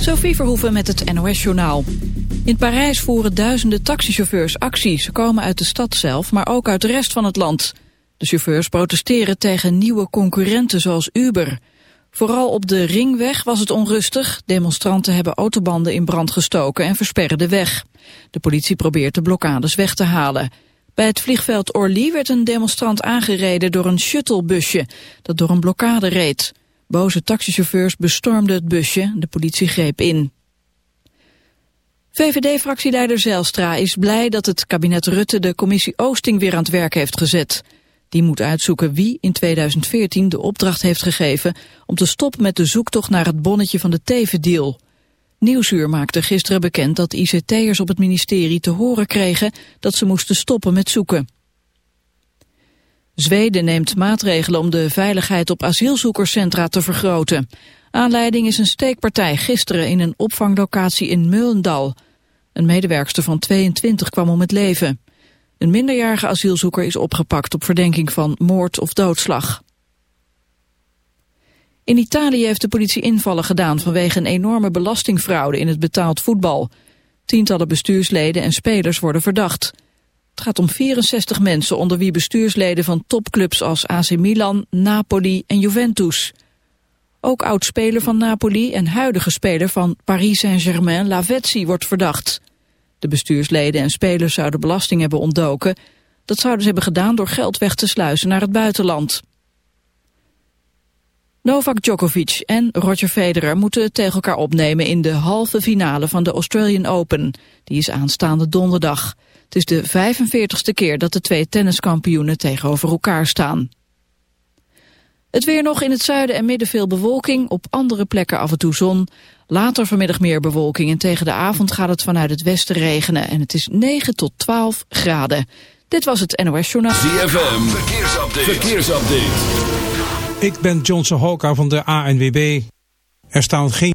Sophie Verhoeven met het NOS-journaal. In Parijs voeren duizenden taxichauffeurs actie. Ze komen uit de stad zelf, maar ook uit de rest van het land. De chauffeurs protesteren tegen nieuwe concurrenten zoals Uber. Vooral op de ringweg was het onrustig. Demonstranten hebben autobanden in brand gestoken en versperren de weg. De politie probeert de blokkades weg te halen. Bij het vliegveld Orly werd een demonstrant aangereden door een shuttlebusje dat door een blokkade reed. Boze taxichauffeurs bestormden het busje, de politie greep in. VVD-fractieleider Zijlstra is blij dat het kabinet Rutte de commissie Oosting weer aan het werk heeft gezet. Die moet uitzoeken wie in 2014 de opdracht heeft gegeven om te stoppen met de zoektocht naar het bonnetje van de Teven-deal. Nieuwsuur maakte gisteren bekend dat ICT'ers op het ministerie te horen kregen dat ze moesten stoppen met zoeken. Zweden neemt maatregelen om de veiligheid op asielzoekerscentra te vergroten. Aanleiding is een steekpartij gisteren in een opvanglocatie in Meulendal. Een medewerkster van 22 kwam om het leven. Een minderjarige asielzoeker is opgepakt op verdenking van moord of doodslag. In Italië heeft de politie invallen gedaan vanwege een enorme belastingfraude in het betaald voetbal. Tientallen bestuursleden en spelers worden verdacht. Het gaat om 64 mensen onder wie bestuursleden van topclubs als AC Milan, Napoli en Juventus. Ook oud-speler van Napoli en huidige speler van Paris Saint-Germain, Lavezzi, wordt verdacht. De bestuursleden en spelers zouden belasting hebben ontdoken. Dat zouden ze hebben gedaan door geld weg te sluizen naar het buitenland. Novak Djokovic en Roger Federer moeten het tegen elkaar opnemen in de halve finale van de Australian Open. Die is aanstaande donderdag. Het is de 45ste keer dat de twee tenniskampioenen tegenover elkaar staan. Het weer nog in het zuiden en midden veel bewolking, op andere plekken af en toe zon. Later vanmiddag meer bewolking en tegen de avond gaat het vanuit het westen regenen en het is 9 tot 12 graden. Dit was het NOS Journaal. ZFM, verkeersupdate. verkeersupdate. Ik ben Johnson Hoka van de ANWB. Er staan geen...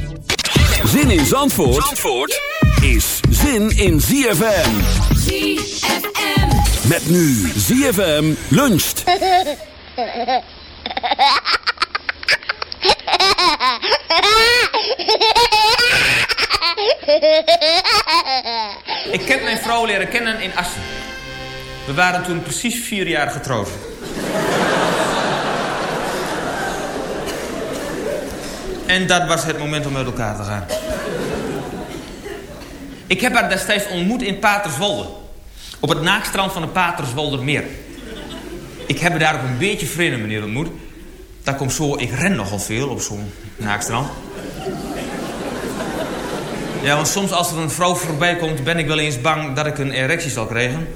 Zin in Zandvoort, Zandvoort is zin in ZFM. ZFM. Met nu ZFM luncht. Ik heb mijn vrouw leren kennen in Assen. We waren toen precies vier jaar getrouwd. En dat was het moment om uit elkaar te gaan. Ik heb haar destijds ontmoet in Paterswolde. Op het naakstrand van de Paterswoldermeer. Ik heb daar op een beetje vreemde manier ontmoet. Dat komt zo, ik ren nogal veel op zo'n naakstrand. Ja, want soms als er een vrouw voorbij komt... ben ik wel eens bang dat ik een erectie zal krijgen.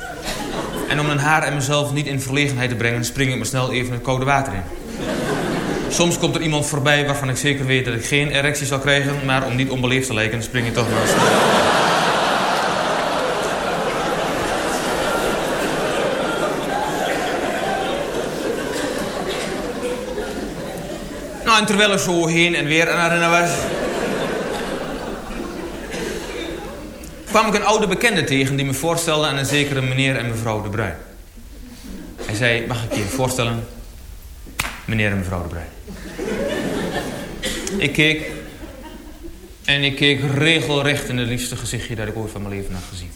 En om een haar en mezelf niet in verlegenheid te brengen... spring ik me snel even het koude water in. Soms komt er iemand voorbij waarvan ik zeker weet dat ik geen erectie zal krijgen... maar om niet onbeleefd te lijken, spring ik toch snel. Nou en terwijl ik zo heen en weer aan het was... kwam ik een oude bekende tegen die me voorstelde aan een zekere meneer en mevrouw De Bruin. Hij zei, mag ik je voorstellen? Meneer en mevrouw De Bruin. Ik keek en ik keek regelrecht in het liefste gezichtje dat ik ooit van mijn leven had gezien.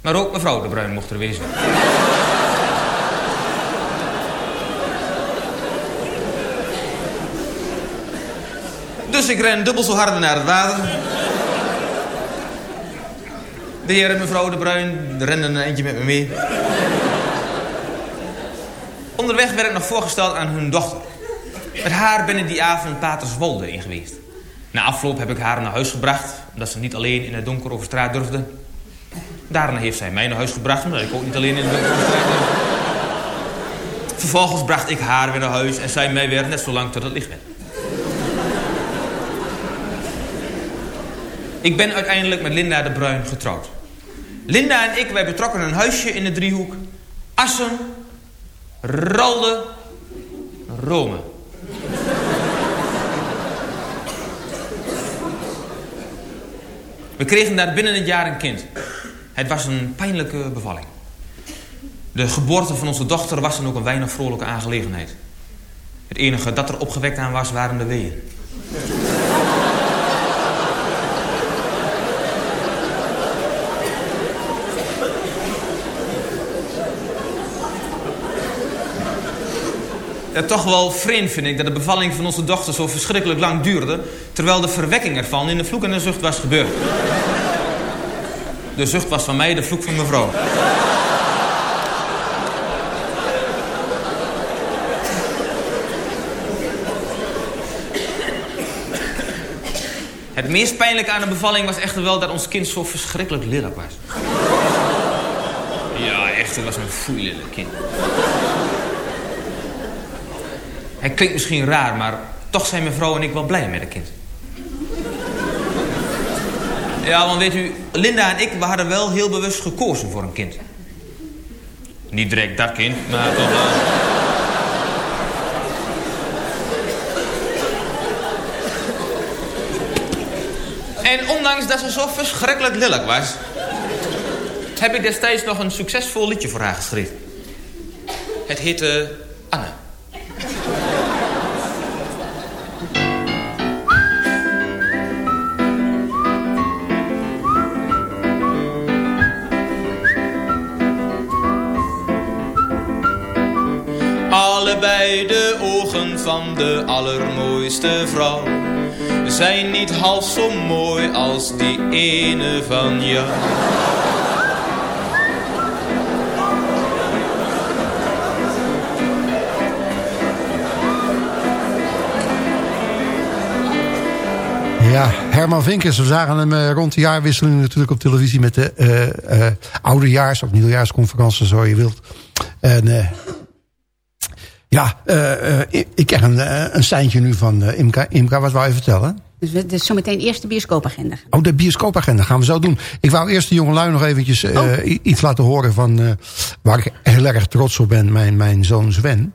Maar ook mevrouw De Bruin mocht er wezen. Dus ik ren dubbel zo hard naar het water. De heer en mevrouw De Bruin renden een eindje met me mee. Onderweg werd ik nog voorgesteld aan hun dochter. Met haar ben ik die avond Paterswolde in geweest. Na afloop heb ik haar naar huis gebracht... omdat ze niet alleen in het donker over straat durfde. Daarna heeft zij mij naar huis gebracht... omdat ik ook niet alleen in het donker over straat durfde. Vervolgens bracht ik haar weer naar huis... en zij mij weer net zo lang tot het licht werd. Ik ben uiteindelijk met Linda de Bruin getrouwd. Linda en ik, wij betrokken een huisje in de Driehoek. Assen, Ralde, Rome. We kregen daar binnen het jaar een kind. Het was een pijnlijke bevalling. De geboorte van onze dochter was dan ook een weinig vrolijke aangelegenheid. Het enige dat er opgewekt aan was, waren de weeën. Ja, toch wel vreemd vind ik dat de bevalling van onze dochter zo verschrikkelijk lang duurde... terwijl de verwekking ervan in de vloek en de zucht was gebeurd. De zucht was van mij, de vloek van mevrouw. Het meest pijnlijke aan de bevalling was echter wel dat ons kind zo verschrikkelijk lelijk was. Ja, echt, het was een foeilelijk kind. Hij klinkt misschien raar, maar toch zijn mevrouw en ik wel blij met het kind. Ja, want weet u, Linda en ik, we hadden wel heel bewust gekozen voor een kind. Niet direct dat kind, maar toch wel... En ondanks dat ze zo verschrikkelijk lelijk was... heb ik destijds nog een succesvol liedje voor haar geschreven. Het heette Anne. Van de allermooiste vrouw zijn niet half zo mooi als die ene van jou. Ja, Herman Vinkers. We zagen hem eh, rond de jaarwisseling natuurlijk op televisie... met de eh, eh, oudejaars- of nieuwjaarsconferentie, zo je wilt. En ja, eh, eh, ik, ik krijg een, eh, een seintje nu van Imka. Imka, wat wou je vertellen? Dus, we, dus zometeen eerst de bioscoopagenda. Oh, de bioscoopagenda gaan we zo doen. Ik wou eerst de jongelui nog eventjes Oh. iets laten horen van... waar ik heel erg trots op ben, mijn, mijn zoon Sven.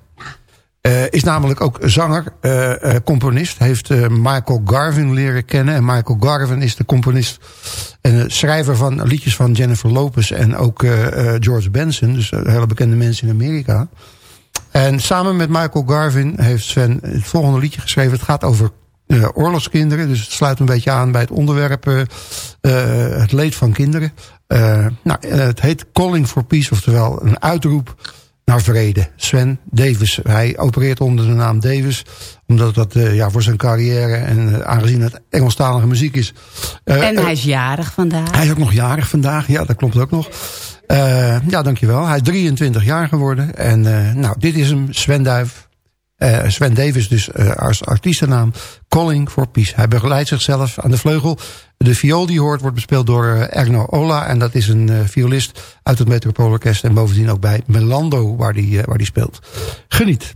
Is namelijk ook zanger, componist. Heeft Michael Garvin leren kennen. En Michael Garvin is de componist en schrijver van liedjes van Jennifer Lopez... en ook George Benson, dus hele bekende mensen in Amerika. En samen met Michael Garvin heeft Sven het volgende liedje geschreven. Het gaat over eh, oorlogskinderen. Dus het sluit een beetje aan bij het onderwerp eh, eh, het leed van kinderen. Nou, het heet Calling for Peace, oftewel een uitroep naar vrede. Sven Davis, hij opereert onder de naam Davis. Omdat dat ja, voor zijn carrière en aangezien het Engelstalige muziek is... en hij is jarig vandaag. hij is ook nog jarig vandaag, ja, dat klopt ook nog. Eh, ja, dankjewel. Hij is 23 jaar geworden. En eh, nou, dit is hem, Sven Duif. Eh, Sven Davis dus eh, als artiestennaam. Calling for Peace. Hij begeleidt zichzelf aan de vleugel. De viool die hoort wordt bespeeld door eh, Erno Ola. En dat is een violist uit het Metropoolorkest. En bovendien ook bij Melando waar die, waar die speelt. Geniet.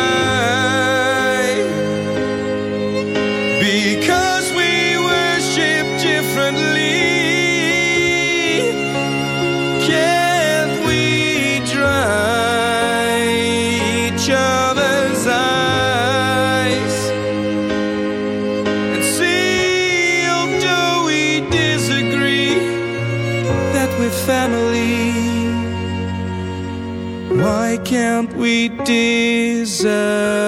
Can't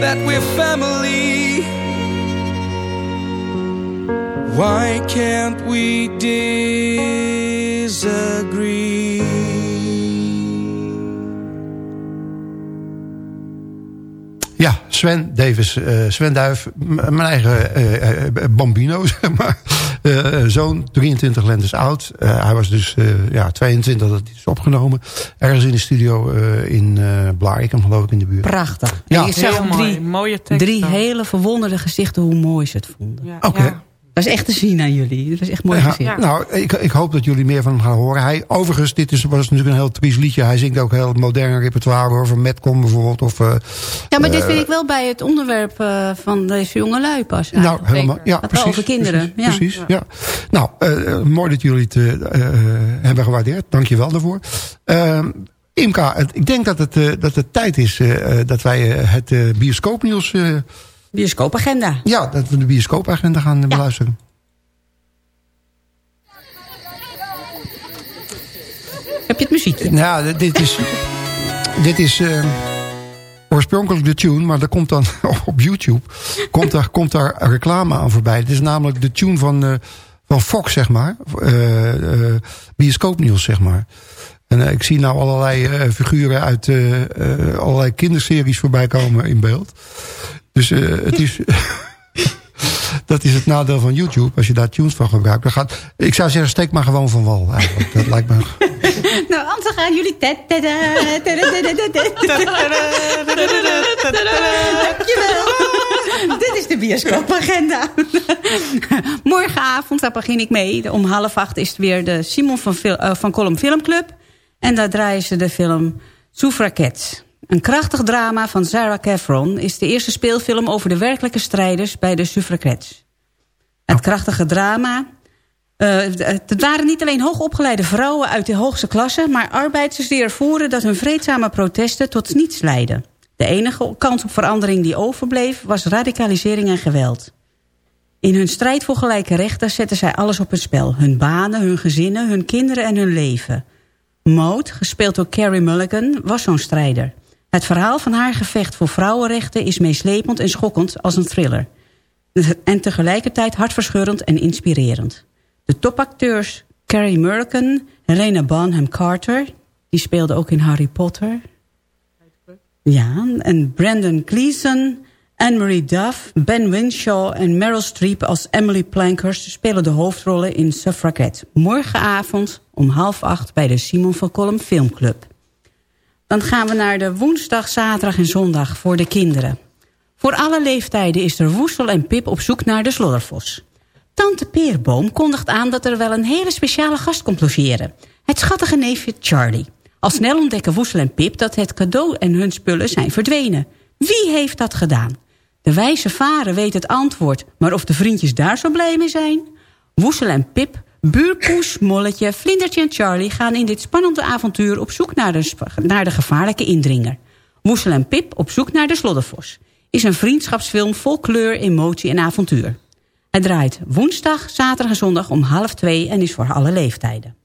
that we're family? Why can't we disagree? Ja, Sven Davis, eh, Sven Duif, mijn eigen eh, eh, bambino, zeg maar. Eh, zoon, 23 lentes oud. Eh, hij was dus eh, ja, 22 dat hij is opgenomen. Ergens in de studio eh, in eh Blarikum, geloof ik, in de buurt. Prachtig. Ja. Zag mooi, drie, mooie tekst drie hele verwonderde gezichten hoe mooi ze het vonden. Ja, Oké. ja. Dat is echt te zien aan jullie. Dat is echt mooi Ja, gezien. Nou, ik, ik hoop dat jullie meer van hem gaan horen. Hij, overigens, dit is, was natuurlijk een heel triest liedje. Hij zingt ook heel moderne repertoire over Metcom bijvoorbeeld. Of, eh, Ja, maar dit vind ik wel bij het onderwerp eh, van deze jonge lui pas. nou, helemaal. Ja, precies. over kinderen. Precies, ja. precies, ja. Nou, eh, eh, mooi dat jullie het eh, eh, hebben gewaardeerd. Dank je wel daarvoor. Eh, Imka, het- ik denk dat het, eh, dat het tijd is eh, eh, dat wij eh, het eh, bioscoopnieuws... Bioscoopagenda. ja, dat we de bioscoopagenda gaan eh, beluisteren. Heb je het muziekje? Nou, dit is... dit is eh, oorspronkelijk de tune, maar er komt dan op YouTube... komt daar, komt daar reclame aan voorbij. Het is namelijk de tune van, eh, van Fox, zeg maar. Eh, eh, bioscoopnieuws, zeg maar. En ik zie nou allerlei figuren uit allerlei kinderseries voorbij komen in beeld. Dus eh, het is... Dat is het nadeel van YouTube. Als je daar tunes van gebruikt. Dan gaat, ik zou zeggen, steek maar gewoon van wal. Eigenlijk. Dat lijkt me... Nou, anders gaan jullie... Dankjewel. Dit is de bioscoopagenda. Morgenavond, daar begin ik mee. Om half acht is het weer de Simon van, uh, van Colum Filmclub. En daar draaien ze de film Suffragette. Een krachtig drama van Sarah Caffron... is de eerste speelfilm over de werkelijke strijders bij de suffragettes. Het krachtige drama... Uh, het waren niet alleen hoogopgeleide vrouwen uit de hoogste klasse... maar arbeiders die ervoeren dat hun vreedzame protesten tot niets leidden. De enige kans op verandering die overbleef was radicalisering en geweld. In hun strijd voor gelijke rechten zetten zij alles op het spel. Hun banen, hun gezinnen, hun kinderen en hun leven. Maud, gespeeld door Carrie Mulligan, was zo'n strijder. Het verhaal van haar gevecht voor vrouwenrechten is meeslepend en schokkend als een thriller. En tegelijkertijd hartverscheurend en inspirerend. De topacteurs Carrie Mulligan, Helena Bonham Carter... die speelde ook in Harry Potter. Ja, en Brandon Gleeson, Anne-Marie Duff, Ben Winshaw en Meryl Streep als Emily Plankers... spelen de hoofdrollen in Suffragette. Morgenavond om half acht bij de Simon van Kolm Filmclub. Dan gaan we naar de woensdag, zaterdag en zondag voor de kinderen. Voor alle leeftijden is er Woestel en Pip op zoek naar de sloddervos. Tante Peerboom kondigt aan dat er wel een hele speciale gast komt logeren. Het schattige neefje Charlie. Al snel ontdekken Woestel en Pip dat het cadeau en hun spullen zijn verdwenen. Wie heeft dat gedaan? De wijze varen weet het antwoord, maar of de vriendjes daar zo blij mee zijn? Woesel en Pip, buurpoes, Molletje, Vlindertje en Charlie... gaan in dit spannende avontuur op zoek naar de, naar de gevaarlijke indringer. Woesel en Pip op zoek naar de Sloddervos... is een vriendschapsfilm vol kleur, emotie en avontuur. Het draait woensdag, zaterdag en zondag om half twee... en is voor alle leeftijden.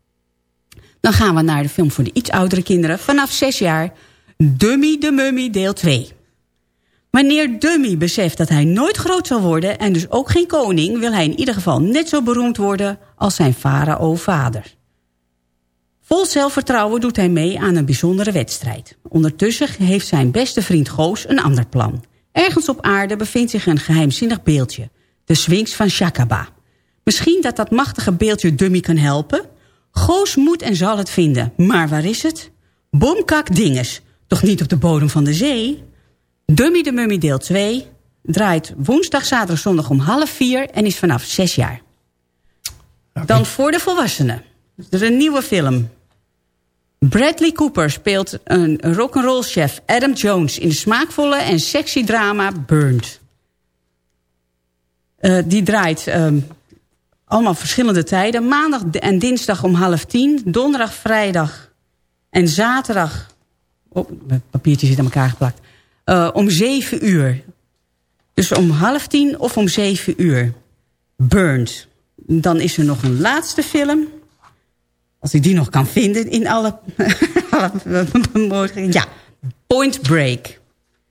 Dan gaan we naar de film voor de iets oudere kinderen vanaf zes jaar... Dummy de Mummy deel 2. Wanneer Dummy beseft dat hij nooit groot zal worden... en dus ook geen koning... wil hij in ieder geval net zo beroemd worden als zijn farao-vader. Vol zelfvertrouwen doet hij mee aan een bijzondere wedstrijd. Ondertussen heeft zijn beste vriend Goos een ander plan. Ergens op aarde bevindt zich een geheimzinnig beeldje. De Sphinx van Shakaba. Misschien dat dat machtige beeldje Dummy kan helpen? Goos moet en zal het vinden. Maar waar is het? Bomkak dinges. Toch niet op de bodem van de zee? Dummy de Mummy deel 2 draait woensdag, zaterdag, zondag om half vier... en is vanaf zes jaar. Dan voor de volwassenen. Er is een nieuwe film. Bradley Cooper speelt een rock'n'roll chef Adam Jones... in de smaakvolle en sexy drama Burned. Uh, die draait um, allemaal verschillende tijden. Maandag en dinsdag om half tien. Donderdag, vrijdag en zaterdag... Oh, mijn papiertje zit aan elkaar geplakt. Uh, om zeven uur. Dus om half tien of om zeven uur. Burned. Dan is er nog een laatste film. Als ik die nog kan vinden in alle... ja, Point Break.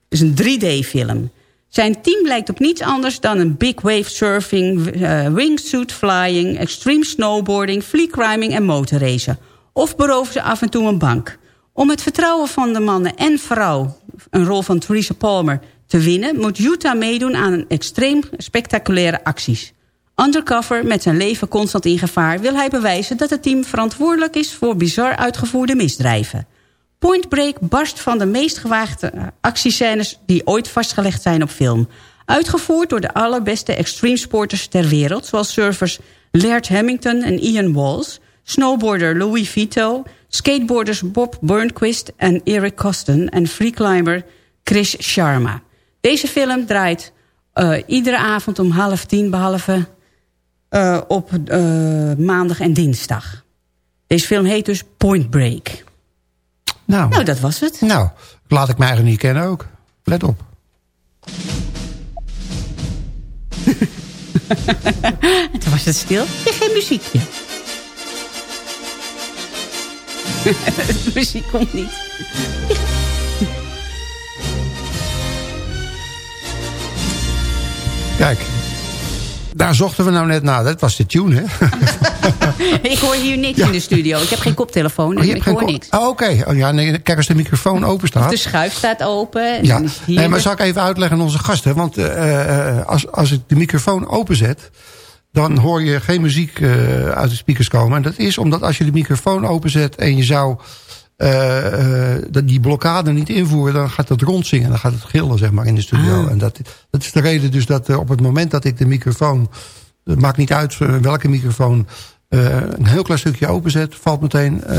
is een 3D-film. Zijn team lijkt op niets anders dan een big wave surfing, uh, wingsuit flying, extreme snowboarding, flea climbing en motorracen. Of beroven ze af en toe een bank. Om het vertrouwen van de mannen en vrouw, een rol van Theresa Palmer, te winnen... moet Utah meedoen aan een extreem spectaculaire acties. Undercover, met zijn leven constant in gevaar... wil hij bewijzen dat het team verantwoordelijk is... voor bizar uitgevoerde misdrijven. Point Break barst van de meest gewaagde actiescènes... die ooit vastgelegd zijn op film. Uitgevoerd door de allerbeste extreme sporters ter wereld... zoals surfers Laird Hamilton en Ian Walls... snowboarder Louis Vito skateboarders Bob Burnquist en Eric Coston... en freeclimber Chris Sharma. Deze film draait uh, iedere avond om half tien... behalve uh, op uh, maandag en dinsdag. Deze film heet dus Point Break. Nou, nou, dat was het. Nou, laat ik mij eigenlijk niet kennen ook. Let op. Toen was het stil. Ja, geen muziekje. de muziek komt niet. Kijk, daar zochten we nou net naar. Dat was de tune, hè? ik hoor hier niks in de studio. Ik heb geen koptelefoon, dus oh, ik hoor niks. Oh, Oké, okay. oh, ja, nee, kijk als de microfoon open staat. De schuif staat open. Ja. Nee, maar zal ik even uitleggen aan onze gasten. Want uh, als, als ik de microfoon openzet dan hoor je geen muziek uh, uit de speakers komen. En dat is omdat als je de microfoon openzet en je zou eh, eh, dat die blokkade niet invoeren... dan gaat het rondzingen, dan gaat het gillen zeg maar, in de studio. Ah. En dat, dat is de reden dus dat eh, op het moment dat ik de microfoon... het maakt niet uit eh, welke microfoon... eh, een heel klein stukje openzet... valt meteen eh,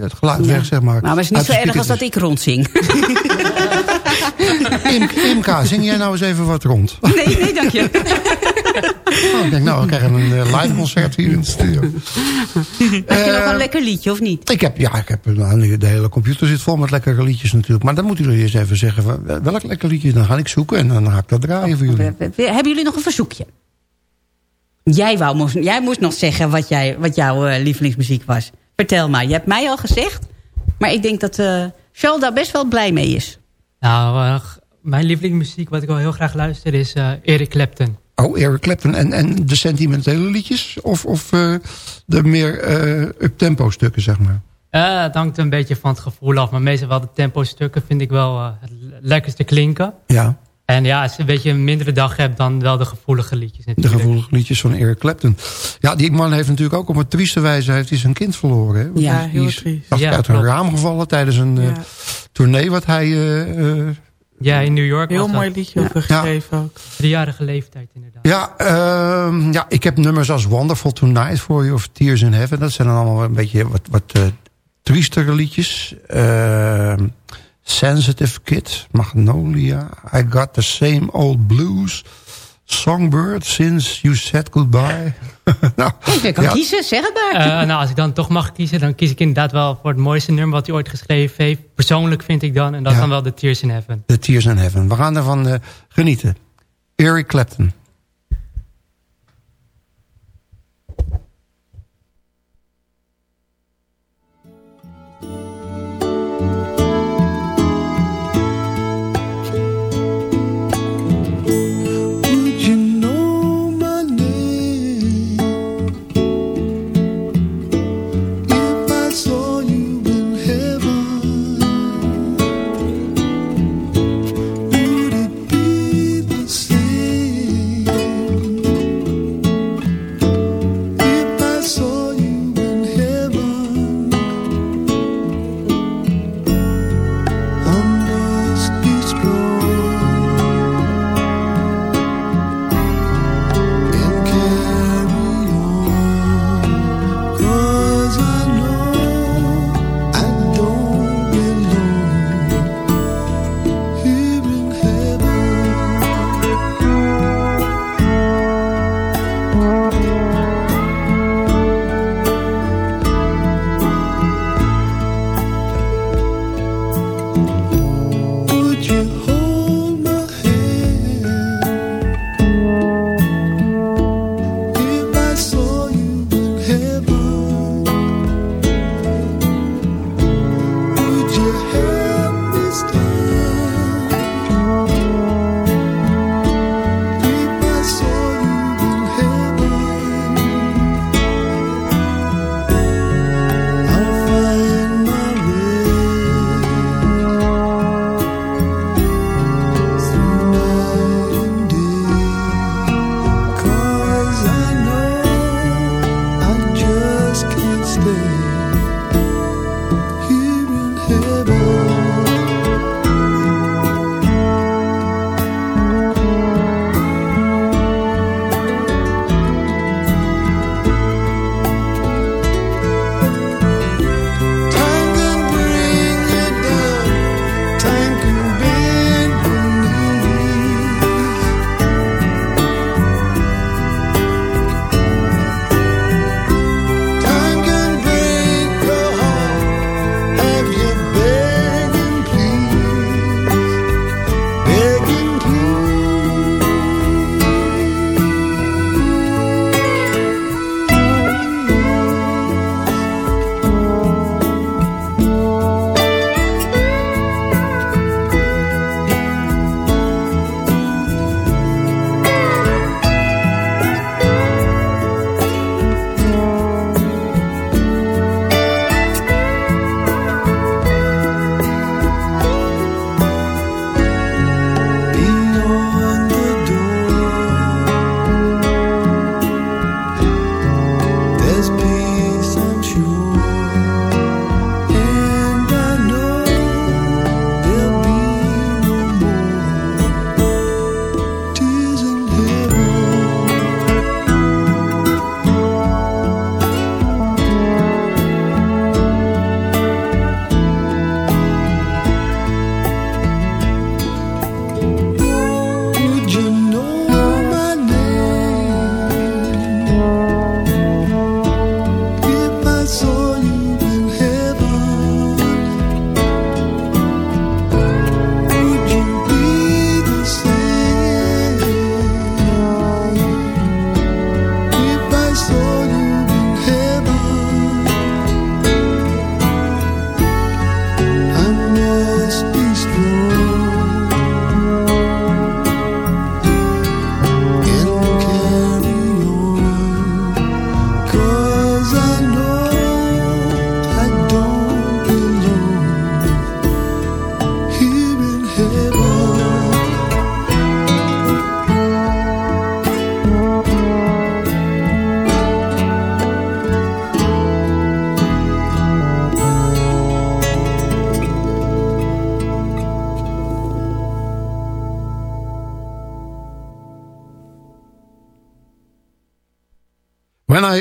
het geluid Ja. weg, zeg maar. Nou, maar het is niet zo erg als dat ik rondzing. Im, Imka, zing jij nou eens even wat rond? Nee, nee, dank je. Oh, ik denk, nou, we krijgen een eh, live concert hier in de studio. Heb je nog een lekker liedje, of niet? Ik heb, ja, ik heb, nou, de hele computer zit vol met lekkere liedjes natuurlijk. Maar dan moeten jullie eens even zeggen, welk lekker liedje? Dan ga ik zoeken en dan ga ik dat draaien voor jullie. Hebben jullie nog een verzoekje? Jij, wou, moest, jij moest nog zeggen wat, jij, wat jouw eh, lievelingsmuziek was. Vertel maar. Je hebt mij al gezegd. Maar ik denk dat eh Charles daar best wel blij mee is. Nou, eh, mijn lievelingsmuziek wat ik wel heel graag luister is eh, Eric Clapton. Oh, Eric Clapton. En, en de sentimentele liedjes? Of, of eh, de meer eh up-tempo stukken, zeg maar? Eh, het hangt een beetje van het gevoel af. Maar meestal wel de tempo stukken vind ik wel eh, het lekkerste klinken. Ja, En ja, als je een beetje een mindere dag hebt, dan wel de gevoelige liedjes de natuurlijk. gevoelige liedjes van Eric Clapton. Ja, die man heeft natuurlijk ook op een trieste wijze heeft hij zijn kind verloren. Hè? Want Ja, die heel is triest. dacht Ja, uit een raam gevallen tijdens een eh, Ja. tournee wat hij... eh, eh, Ja, in New York Heel mooi liedje over geschreven ook. Driejarige leeftijd inderdaad. Ja, ehm, ja, ik heb nummers als Wonderful Tonight voor je of Tears in Heaven. Dat zijn dan allemaal een beetje wat, wat eh, triestere liedjes. Ehm, Sensitive Kid, Magnolia, I Got the Same Old Blues, Songbird, Since You Said Goodbye. nou, Ik kan ja, kiezen, zeg het maar. Eh, nou, als ik dan toch mag kiezen, dan kies ik inderdaad wel voor het mooiste nummer wat hij ooit geschreven heeft. Persoonlijk vind ik dan. En dat is Ja. dan wel de Tears in Heaven. The Tears in Heaven. We gaan ervan eh, genieten. Eric Clapton.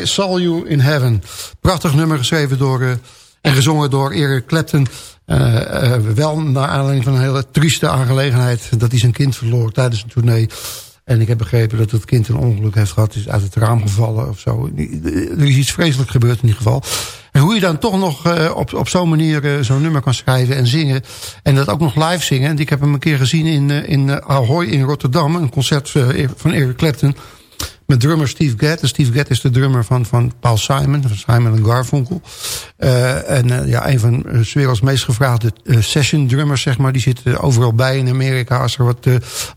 Saw You in Heaven. Prachtig nummer geschreven door, uh, en gezongen door Eric Clapton. Uh, wel naar aanleiding van een hele trieste aangelegenheid... dat hij zijn kind verloor tijdens een tournee. En ik heb begrepen dat het kind een ongeluk heeft gehad. is uit het raam gevallen of zo. Er is iets vreselijk gebeurd in ieder geval. En hoe je dan toch nog op, op zo'n manier zo'n nummer kan schrijven en zingen. En dat ook nog live zingen. En ik heb hem een keer gezien in, in Ahoy in Rotterdam. Een concert van Eric Clapton. Met drummer Steve Gadd. En Steve Gadd is de drummer van, van Paul Simon. Van Simon Garfunkel. en ja, een van de werelds meest gevraagde session drummers, zeg maar. Die zit overal bij in Amerika. Als er wat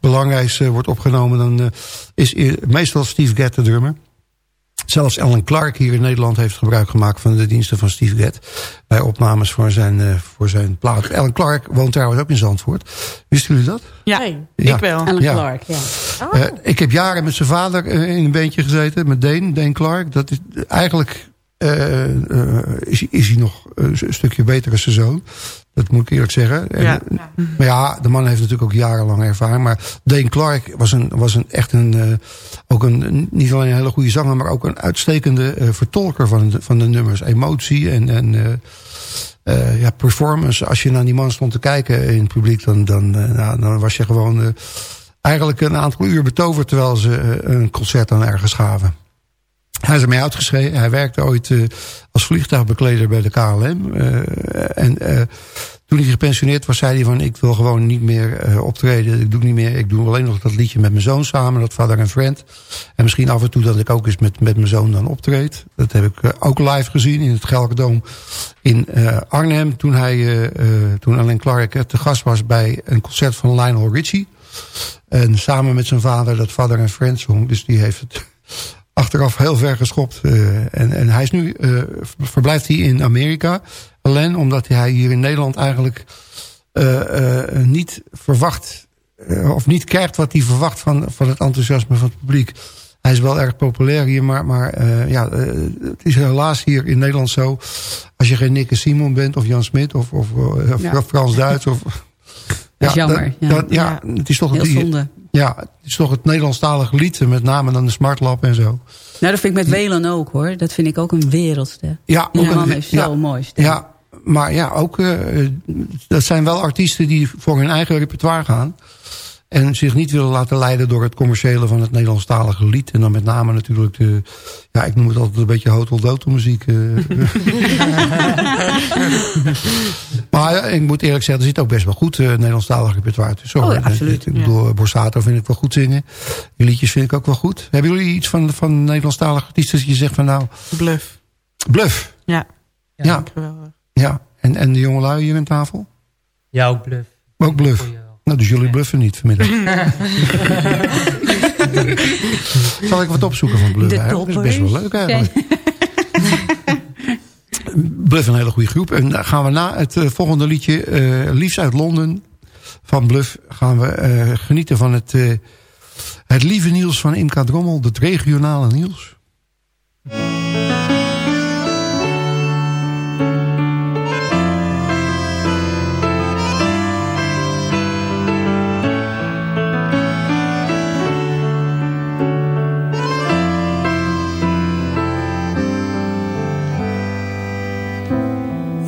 belangrijks wordt opgenomen, dan is meestal Steve Gadd de drummer. Zelfs Alan Clark hier in Nederland heeft gebruik gemaakt van de diensten van Steve Gadd. Bij opnames voor zijn, uh, voor zijn plaat. Alan Clark woont trouwens ook in Zandvoort. Wisten jullie dat? Ja, ja. ik wel. Alan ja. Clark, ja. Oh. Uh, ik heb jaren met zijn vader uh, in een beentje gezeten. Met Dane, Dane Clark. Dat is eigenlijk is, is hij nog een stukje beter als zijn zoon. Dat moet ik eerlijk zeggen. Ja. En, maar ja, de man heeft natuurlijk ook jarenlang ervaring. Maar Dane Clark was, een, was een, echt een, uh, ook een, niet alleen een hele goede zanger... maar ook een uitstekende uh, vertolker van de, van de nummers. Emotie en, en uh, uh, ja, performance. Als je naar die man stond te kijken in het publiek... dan, dan, nou, dan was je gewoon eigenlijk een aantal uur betoverd... terwijl ze een concert dan ergens gaven. Hij is ermee uitgeschreven. Hij werkte ooit uh, als vliegtuigbekleder bij de KLM. Uh, en uh, toen hij gepensioneerd was, zei hij van... ik wil gewoon niet meer optreden. Ik doe niet meer. Ik doe alleen nog dat liedje met mijn zoon samen. Dat vader en friend. En misschien af en toe dat ik ook eens met, met mijn zoon dan optreed. Dat heb ik ook live gezien in het Gelderdoom in Arnhem. Toen, hij, toen Alain Clark te gast was bij een concert van Lionel Richie. En samen met zijn vader dat vader en friend zong. Dus die heeft het achteraf heel ver geschopt. Uh, en, en hij is nu, uh, verblijft hij in Amerika. Alleen omdat hij hier in Nederland eigenlijk uh, niet verwacht... of niet krijgt wat hij verwacht van, van het enthousiasme van het publiek. Hij is wel erg populair hier, maar, maar ja, het is helaas hier in Nederland zo... als je geen Nikke Simon bent, of Jan Smit, of, of, of ja. Frans Duits... Of, dat is jammer. ja, dat, ja, het is toch Heel zonde. Ja, het is toch het Nederlandstalige lied. Met name dan de Smartlab en zo. Nou, dat vind ik met Welen ook hoor. Dat vind ik ook een wereldster. Ja, ook een, is zo ja, mooi stem. Ja, maar ja, ook, uh, dat zijn wel artiesten die voor hun eigen repertoire gaan. En zich niet willen laten leiden door het commerciële van het Nederlandstalige lied. En dan met name natuurlijk de, ja, ik noem het altijd een beetje hotel muziek. Uh. maar ja, ik moet eerlijk zeggen, er zit ook best wel goed uh, Nederlandstalig repertoire tussen. Oh, ja, absoluut. Ik bedoel, ja. Borsato vind ik wel goed zingen. Die liedjes vind ik ook wel goed. Hebben jullie iets van, van Nederlandstalige artiesten dat je zegt van nou... Bluff. Bluff? Ja. Ja. Ja. ja. En, en de jongelui hier aan tafel? Ja, ook Bluff. Ook Bluff. Nou, dus jullie bluffen niet vanmiddag. Zal ik wat opzoeken van Bluff? Dat is best wel leuk eigenlijk. Bluff een hele goede groep. En dan gaan we na het uh, volgende liedje, uh, Liefst uit Londen, van Bluff, gaan we uh, genieten van het, het lieve nieuws van Imka Drommel, het regionale nieuws.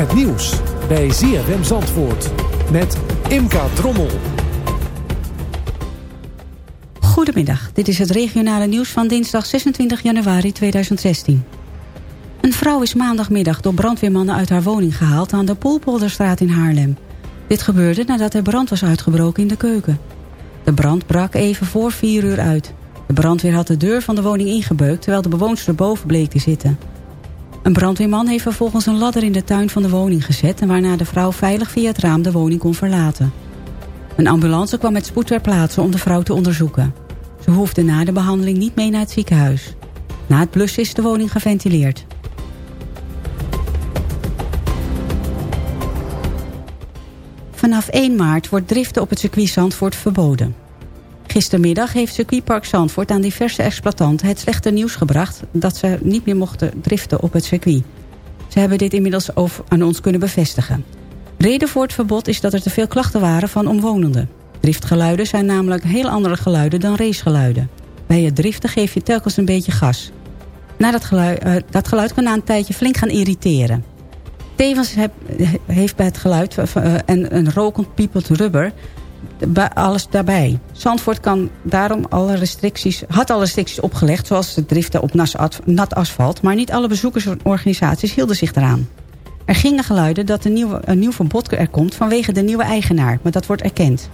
Het nieuws bij ZFM Zandvoort met Imka Drommel. Goedemiddag, dit is het regionale nieuws van dinsdag 26 januari 2016. Een vrouw is maandagmiddag door brandweermannen uit haar woning gehaald... aan de Poelpolderstraat in Haarlem. Dit gebeurde nadat er brand was uitgebroken in de keuken. De brand brak even voor 4 uur uit. De brandweer had de deur van de woning ingebeukt... terwijl de bewoonster boven bleek te zitten. Een brandweerman heeft vervolgens een ladder in de tuin van de woning gezet... en waarna de vrouw veilig via het raam de woning kon verlaten. Een ambulance kwam met spoed ter plaatse om de vrouw te onderzoeken. Ze hoefde na de behandeling niet mee naar het ziekenhuis. Na het blussen is de woning geventileerd. Vanaf 1 maart wordt driften op het circuit Zandvoort verboden. Gistermiddag heeft circuitpark Zandvoort aan diverse exploitanten het slechte nieuws gebracht... dat ze niet meer mochten driften op het circuit. Ze hebben dit inmiddels over aan ons kunnen bevestigen. Reden voor het verbod is dat er te veel klachten waren van omwonenden. Driftgeluiden zijn namelijk heel andere geluiden dan racegeluiden. Bij het driften geef je telkens een beetje gas. Na dat, geluid, uh, dat geluid kan na een tijdje flink gaan irriteren. Tevens heeft bij het geluid uh, en een rokend piepend rubber alles daarbij. Zandvoort kan daarom alle restricties, had alle restricties opgelegd... zoals het driften op nat asfalt... maar niet alle bezoekersorganisaties hielden zich eraan. Er gingen geluiden dat een nieuw, een nieuw verbod er komt vanwege de nieuwe eigenaar... maar dat wordt erkend.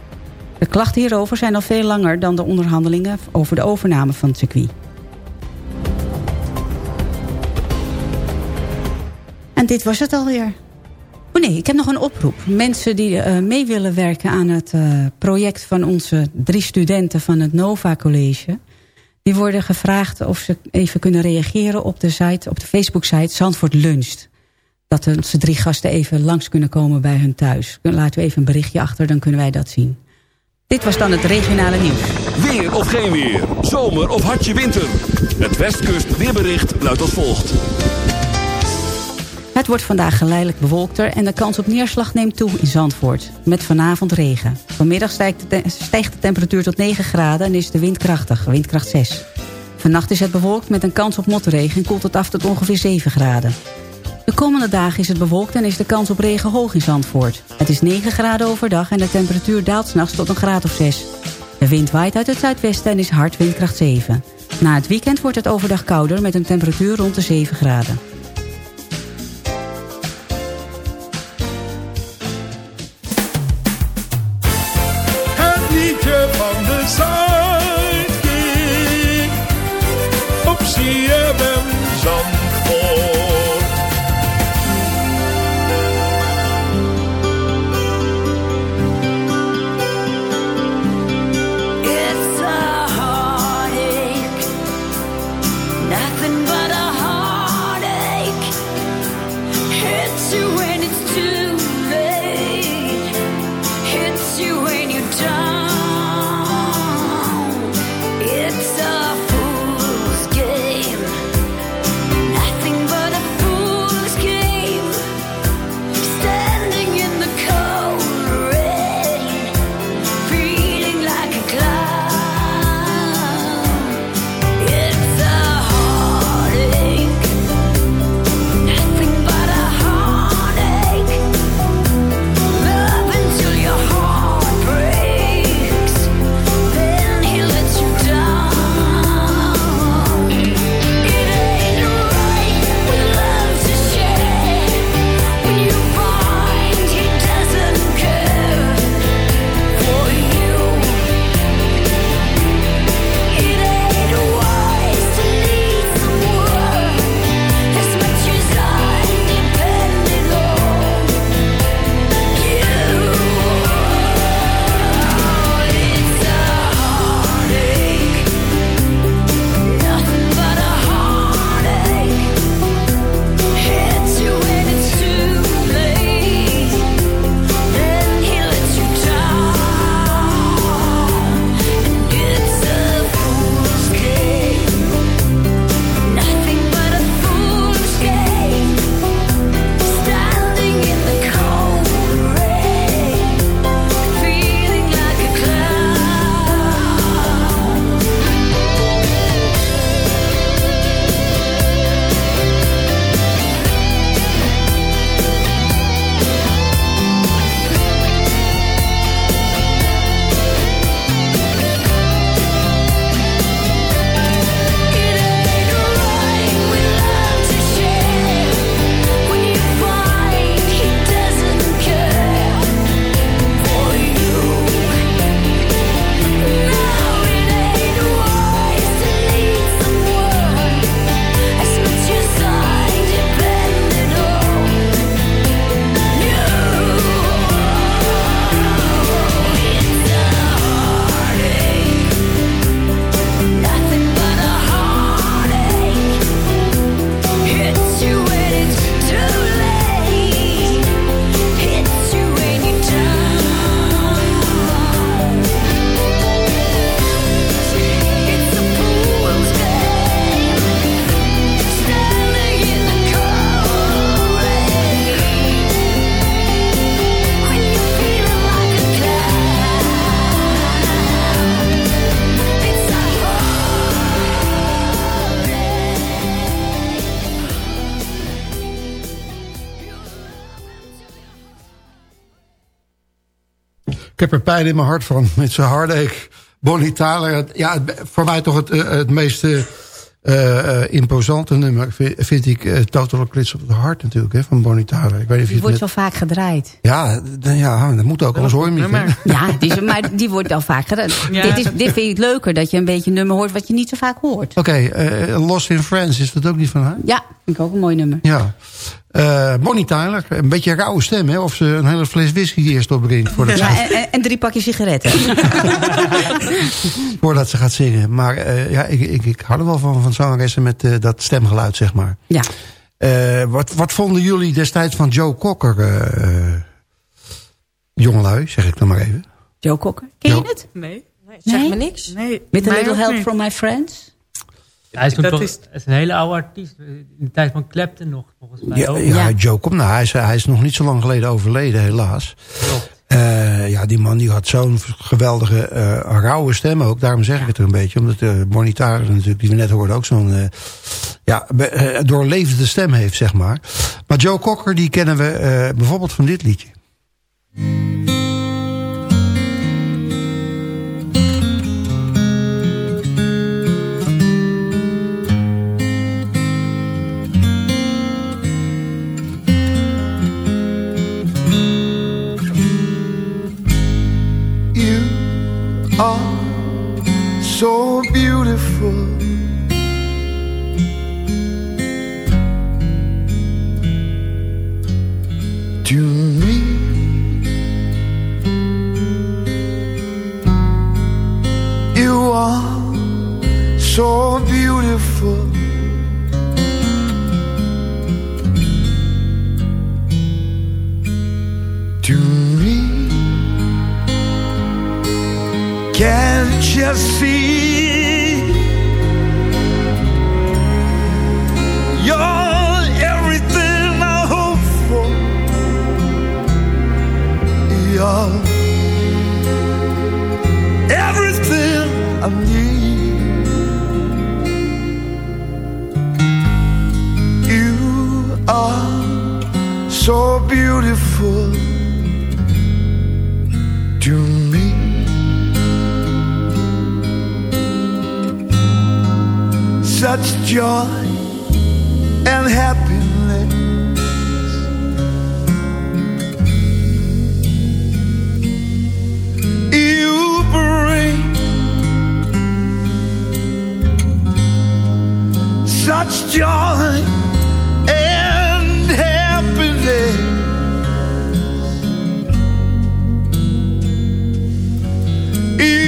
De klachten hierover zijn al veel langer dan de onderhandelingen... over de overname van het circuit. En dit was het alweer. Oh nee, ik heb nog een oproep. Mensen die uh, mee willen werken aan het uh, project van onze drie studenten van het Nova College. Die worden gevraagd of ze even kunnen reageren op de, site, op de Facebook-site Zandvoort Luncht. Dat onze drie gasten even langs kunnen komen bij hun thuis. Laten we even een berichtje achter, dan kunnen wij dat zien. Dit was dan het regionale nieuws. Weer of geen weer, zomer of hartje winter. Het Westkust weerbericht luidt als volgt. Het wordt vandaag geleidelijk bewolkter en de kans op neerslag neemt toe in Zandvoort. Met vanavond regen. Vanmiddag stijgt de, temperatuur tot 9 graden en is de wind krachtig, windkracht 6. Vannacht is het bewolkt met een kans op motregen en koelt het af tot ongeveer 7 graden. De komende dagen is het bewolkt en is de kans op regen hoog in Zandvoort. Het is 9 graden overdag en de temperatuur daalt s'nachts tot een graad of 6. De wind waait uit het zuidwesten en is hard windkracht 7. Na het weekend wordt het overdag kouder met een temperatuur rond de 7 graden. Heb er pijn in mijn hart van met zijn hardeek. Bonnie Tyler, ja, voor mij toch het, eh, het meest eh, eh, imposante nummer vind, vind ik eh, Total Eclipse of the Heart natuurlijk, hè, van Bonnie Tyler. Ik weet niet of je Die wordt net- wel vaak gedraaid. Ja, ja, dat moet ook, anders hoor je niet. Ja, die, is, maar die wordt wel vaak gedraaid. Ja. Dit, is, dit vind ik leuker, dat je een beetje een nummer hoort wat je niet zo vaak hoort. Oké, eh, Lost in Friends, is dat ook niet van haar? Ja, vind ik ook een mooi nummer. Ja. Eh, Bonnie Tyler, een beetje een rauwe stem, hè? Of ze een hele fles whisky eerst opdrinkt voordat, Ja, ze, en, drie pakjes sigaretten. voordat ze gaat zingen. Maar eh, ja, ik, ik, ik hou er wel van, van zangeressen met eh, dat stemgeluid, zeg maar. Ja. Eh, wat, wat vonden jullie destijds van Joe Cocker, jongelui, zeg ik dan maar even? Joe Cocker, ken je Jo- het? Nee, nee zeg me niks. Nee, With a little help niet. from my friends? Hij is, Dat toch, is- is een hele oude artiest. In de tijd van Clapton nog, volgens mij Ja, ook. ja, Joe Cocker, nou, hij is, hij is nog niet zo lang geleden overleden, helaas. Eh, eh, ja, die man die had zo'n geweldige eh, rauwe stem ook. Daarom zeg ik het er een beetje. Omdat de monitor natuurlijk, die we net hoorden, ook zo'n eh, ja, eh, doorleefde stem heeft, zeg maar. Maar Joe Cocker, die kennen we eh, bijvoorbeeld van dit liedje. So beautiful. To me, can't you see? Beautiful to me. such joy and happiness. You bring such joy You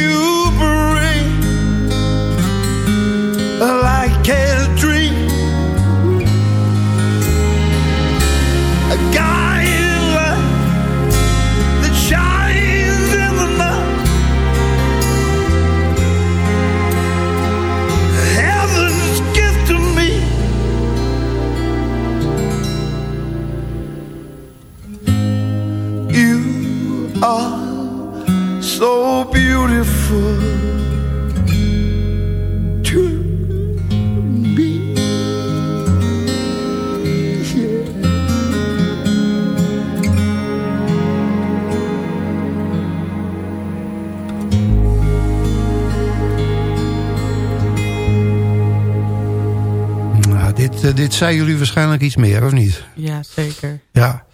zei jullie waarschijnlijk iets meer, of niet? Ja, zeker. Ja.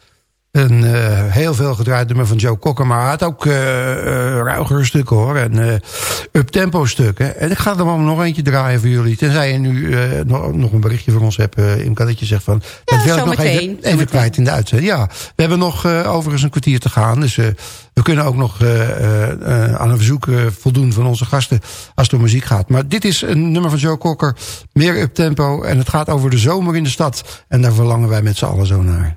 Een eh, heel veel gedraaid nummer van Joe Cocker. Maar hij had ook eh eh, ruigere stukken hoor. En eh up-tempo stukken. En ik ga er wel nog eentje draaien voor jullie. Tenzij je nu eh, nog, nog een berichtje van ons hebt. eh Imka, dat je zegt van... dat wil ik nog even, even kwijt in de uitzending. Ja, we hebben nog overigens een kwartier te gaan. Dus we kunnen ook nog aan een verzoek voldoen van onze gasten. Als het om muziek gaat. Maar dit is een nummer van Joe Cocker. Meer up-tempo. En het gaat over de zomer in de stad. En daar verlangen wij met z'n allen zo naar.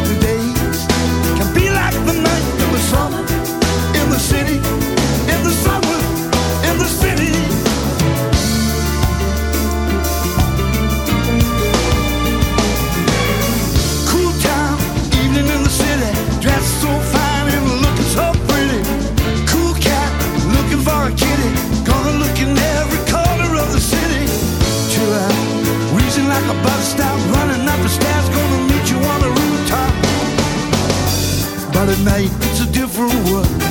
it's a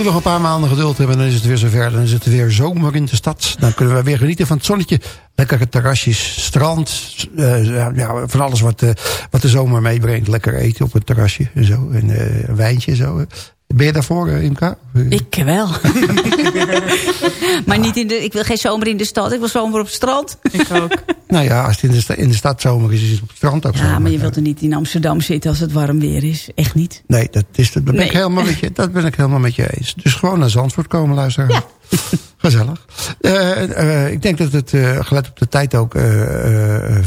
Moeten nog een paar maanden geduld hebben. Dan is het weer zover. Dan is het weer zomer in de stad. Dan kunnen we weer genieten van het zonnetje. Lekkere terrasjes, strand. eh, ja, van alles wat, eh, wat de zomer meebrengt. Lekker eten op het terrasje en zo. En eh, een wijntje en zo. Ben je daarvoor, eh, Imka? Ik wel. maar niet in de, ik wil geen zomer in de stad. Ik wil zomer op het strand. Ik ook. Nou ja, als het in de, in de stad zomer is, is het op het strand ook Ja, zomer. maar je wilt er niet in Amsterdam zitten als het warm weer is. Echt niet. Nee, dat, is, dat, ben ik helemaal met je, dat ben ik helemaal met je eens. Dus gewoon naar Zandvoort komen luisteren. Ja. Gezellig. Eh, eh, ik denk dat het, eh, gelet op de tijd ook... eh, eh,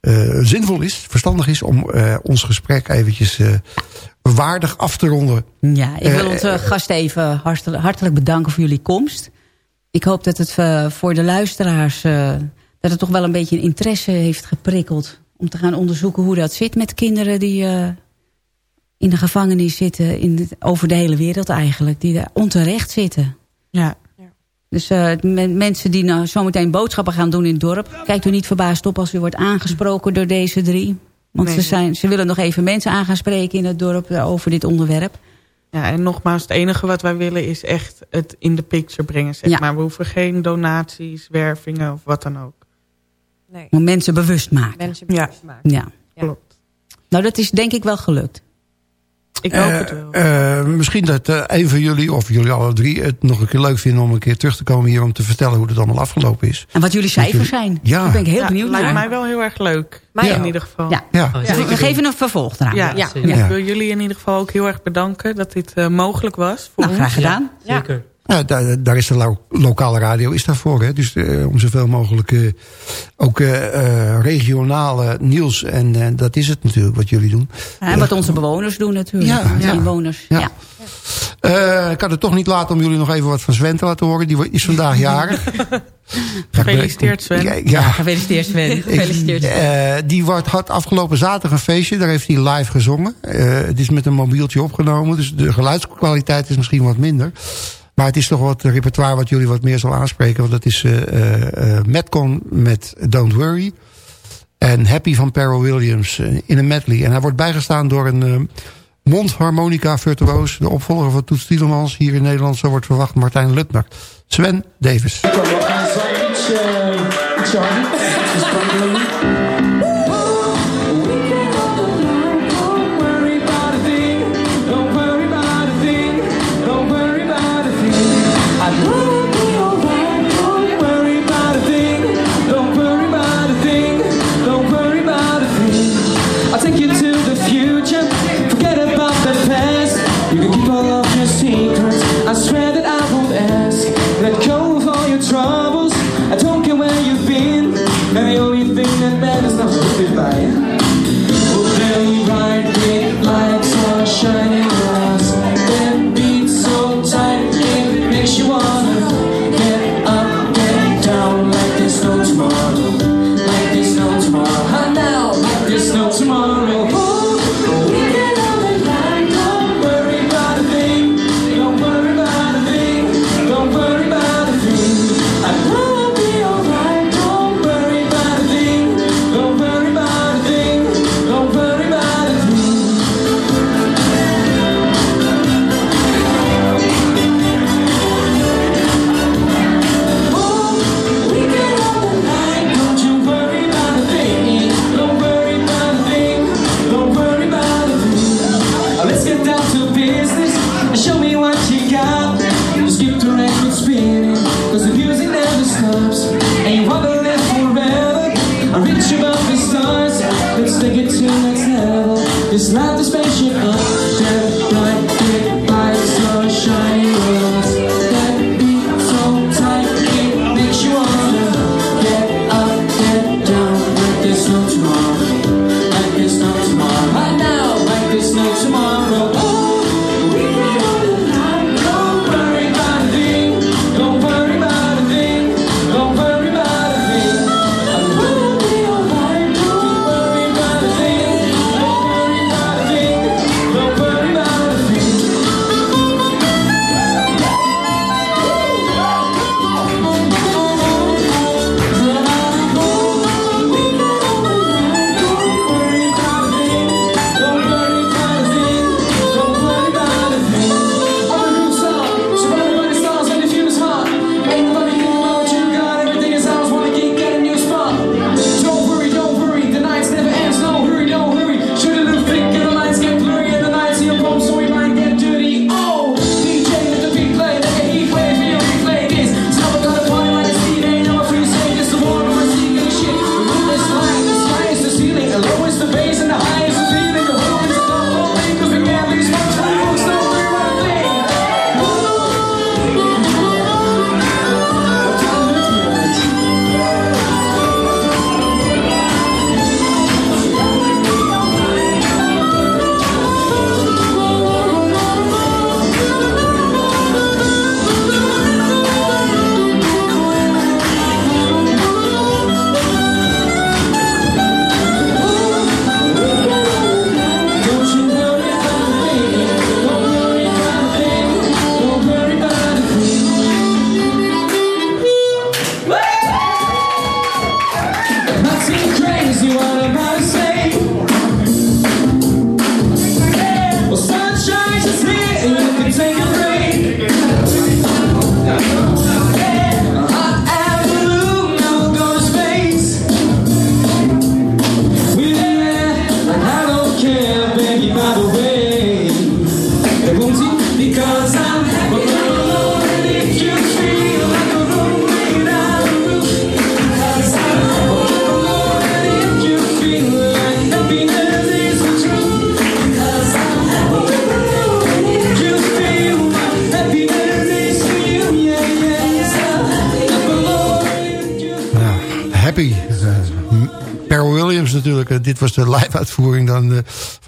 eh, zinvol is, verstandig is... om eh, ons gesprek eventjes eh, waardig af te ronden. Ja, ik wil Eh, onze gast even hartelijk, hartelijk bedanken voor jullie komst. Ik hoop dat het eh, voor de luisteraars... eh, dat het toch wel een beetje een interesse heeft geprikkeld... om te gaan onderzoeken hoe dat zit met kinderen die eh, in de gevangenis zitten... In de- over de hele wereld eigenlijk, die daar onterecht zitten. Ja. Dus eh, men- mensen die nou zometeen boodschappen gaan doen in het dorp... kijkt u niet verbaasd op als u wordt aangesproken door deze drie. Want Nee. ze, zijn, ze willen nog even mensen aan gaan spreken in het dorp eh, over dit onderwerp. Ja, en nogmaals, het enige wat wij willen is echt het in de picture brengen. Zeg Ja. maar. We hoeven geen donaties, wervingen of wat dan ook. Om mensen bewust maken. Mensen Ja. bewust maken. Ja. Klopt. Nou, dat is denk ik wel gelukt. Ik hoop Eh, het wel. eh, misschien dat eh, een van jullie, of jullie alle drie... het nog een keer leuk vinden om een keer terug te komen hier... om te vertellen hoe het allemaal afgelopen is. En wat jullie cijfers zijn. Ja. Daar ben ik heel ja, benieuwd lijkt naar. mij wel heel erg leuk. Mij in ieder geval. Ja. Ja. Ja, we geven een vervolg eraan. Ja, Ja. ja. Ja. Ik wil jullie in ieder geval ook heel erg bedanken dat dit eh, mogelijk was. Voor Nou, ons. graag gedaan. Zeker. Ja, daar, daar is de lo- lokale radio is daarvoor. Hè? Dus eh, om zoveel mogelijk eh, ook eh, regionale nieuws. En dat is het natuurlijk wat jullie doen. Ja, en wat onze bewoners doen natuurlijk. Ja, ja. inwoners. Ja. Ja. Ik kan het toch niet laten om jullie nog even wat van Sven te laten horen. Die is vandaag jarig. Gefeliciteerd Sven. Ja, ja. Gefeliciteerd Sven. Gefeliciteerd. Die wordt, had afgelopen zaterdag een feestje. Daar heeft hij live gezongen. Het is met een mobieltje opgenomen. Dus de geluidskwaliteit is misschien wat minder. Maar het is toch wat repertoire wat jullie wat meer zal aanspreken. Want dat is eh eh, eh, Metcon met Don't Worry. En Happy van Pharrell Williams in een medley. En hij wordt bijgestaan door een mondharmonica virtuoos. De opvolger van Toets Tielemans. Hier in Nederland, zo wordt verwacht, Martijn Lutmer. Sven Davis.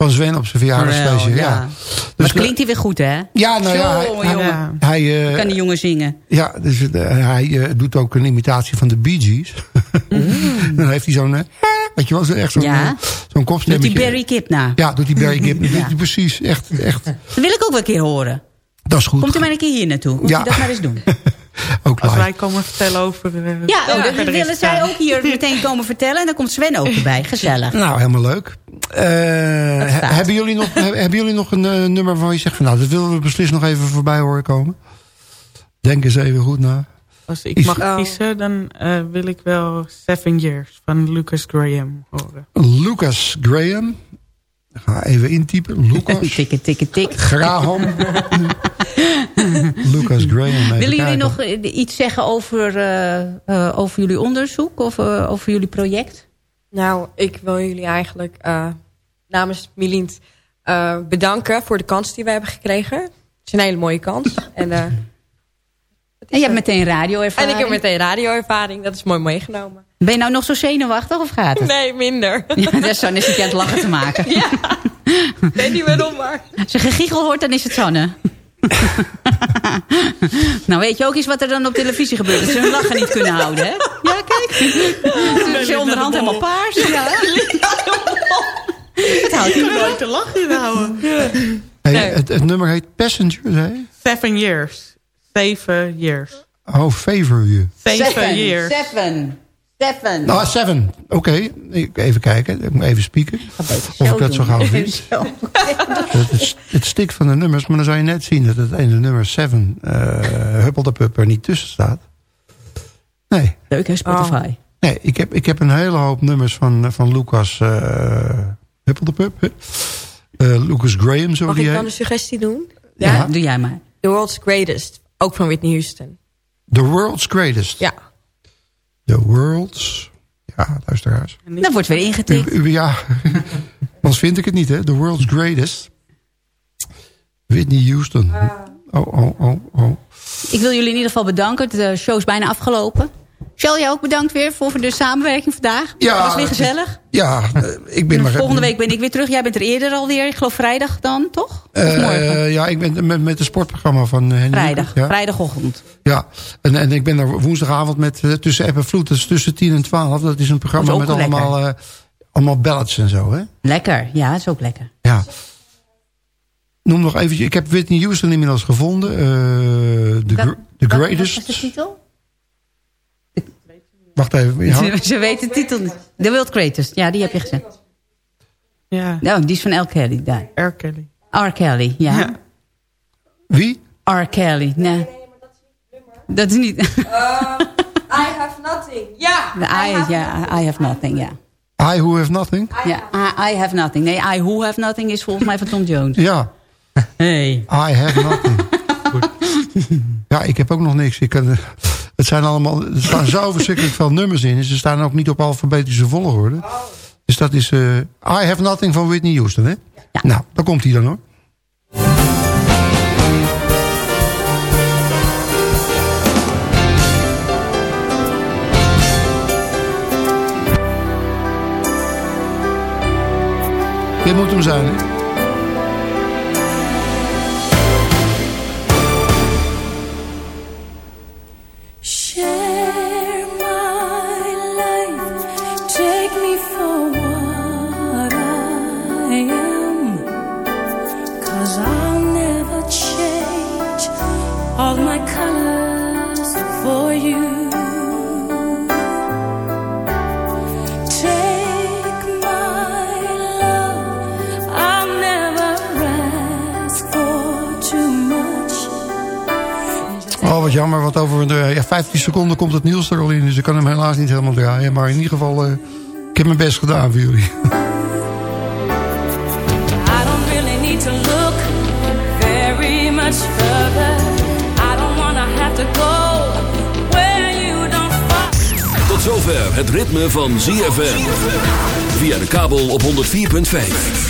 Van Sven op zijn verjaardagsfeestje. Ja. ja. Dus, Maar klinkt hij weer goed, hè? Ja, nou ja, hij- eh, kan die jongen zingen. Ja, dus eh, hij eh, doet ook een imitatie van de Bee Gees. dan heeft hij zo'n... weet je wel, zo echt zo'n Ja. Doet die. Barry Kip na. Ja, doet die Barry Ja. hij precies. Echt, echt. Dat wil ik ook wel een keer horen. Dat is goed. Komt u maar een keer hier naartoe. Moet Ja. u dat maar eens doen. Ook Als live. wij komen vertellen over... Ja, oh, dat verder willen zij ook hier meteen komen vertellen. En dan komt Sven ook erbij. Gezellig. Nou, helemaal leuk. Eh, he- hebben, jullie nog, he- hebben jullie nog een eh, nummer waarvan je zegt... van nou, dat willen we beslist nog even voorbij horen komen? Denk eens even goed na. Als ik Is- mag kiezen, dan eh, wil ik wel Seven Years van Lucas Graham horen. Lucas Graham. Ga even intypen. Lucas Tikken, tikken, tik. Graham. Lucas Graham. Willen jullie nog eh, iets zeggen over, eh, eh, over jullie onderzoek? Of eh, over jullie project? Nou, ik wil jullie eigenlijk eh, namens Milient eh, bedanken voor de kans die we hebben gekregen. Het is een hele mooie kans. en, eh, En je hebt meteen radioervaring. en ik heb meteen radioervaring. Dat is mooi meegenomen. Ben je nou nog zo zenuwachtig of gaat het? Nee, minder. Ja, dat is Sanne zit je aan het lachen te maken. ja, weet niet waarom, maar... Als je gegiegel hoort, dan is het Sanne. nou, weet je ook eens wat er dan op televisie gebeurt? Dat ze hun lachen niet kunnen houden, hè? Ja, kijk. Ze onderhand helemaal paars. Ja. Het houdt kan nooit te lachen. Hey, Nee. het, het nummer heet Passenger, zei je? Seven Years. Seven Years. Oh, Favor You. Seven Years. Seven. Seven. Nou, Seven. Oké, even kijken. Ik moet even spieken. Of ik dat zo gauw vind. Het, het, stikt van de nummers, maar dan zou je net zien dat het ene nummer 7 uh, Huppel de Pup er niet tussen staat. Nee. Leuk hè, Spotify. Nee, ik heb, ik heb een hele hoop nummers van, van Lucas uh, Huppel de Pup. Uh, Lucas Graham, zo Mag die ik heet. dan een suggestie doen? Ja. Doe jij maar. The World's Greatest. Ook van Whitney Houston. The World's Greatest. Ja. The World's... Ja, luisteraars. Dat wordt weer ingetikt. U- u- ja, anders vind ik het niet, hè. The World's Greatest. Whitney Houston. Oh, oh, oh, oh. Ik wil jullie in ieder geval bedanken. De show is bijna afgelopen. Shell, jij ook bedankt weer voor de samenwerking vandaag. Ja, Dat was weer het gezellig. Ja, eh, ik ben maar... Volgende week ben ik weer terug. Jij bent er eerder alweer. Ik geloof vrijdag dan, toch? Eh, morgen? ja, ik ben met, met het sportprogramma van Henny. Vrijdag. Ja, Vrijdagochtend. ja. En, en ik ben er woensdagavond met eh, Tussen App en Vloed. Dat is tussen 10 en 12. Dat is een programma is met allemaal, eh, allemaal ballads en zo, hè? Lekker. Ja, is ook lekker. Ja. Noem nog eventjes. Ik heb Whitney Houston inmiddels gevonden. eh, the, the Greatest. Wat is de titel? Wacht even. Ja. Ze, ze weet de titel niet. The World Greatest. Ja, die heb je gezegd. Ja. Nou, die is van L. Kelly. Daar. R. Kelly. R. Kelly, ja. Wie? R. Kelly. Nee. Dat is niet... I have nothing. Ja. I, ja, I have nothing, ja. I Who Have Nothing? Ja, I, I have nothing. Nee, I who have nothing is volgens mij van Tom Jones. Ja. Hey. I Have Nothing. ja, ik heb ook nog niks. Ik kan, eh, het zijn allemaal, er staan zo verschrikkelijk veel nummers in. Ze staan ook niet op alfabetische volgorde. Dus dat is eh, I Have Nothing van Whitney Houston, hè? Nou, daar komt hij dan hoor. Dit moet hem zijn, hè? Wat jammer, want over de, ja, 15 seconden komt het nieuws er al in. Dus ik kan hem helaas niet helemaal draaien. Maar in ieder geval, eh, ik heb mijn best gedaan voor jullie. I don't really need to look very much further. I don't wanna have to go where you don't find. Tot zover het ritme van ZFM. Via de kabel op 104.5.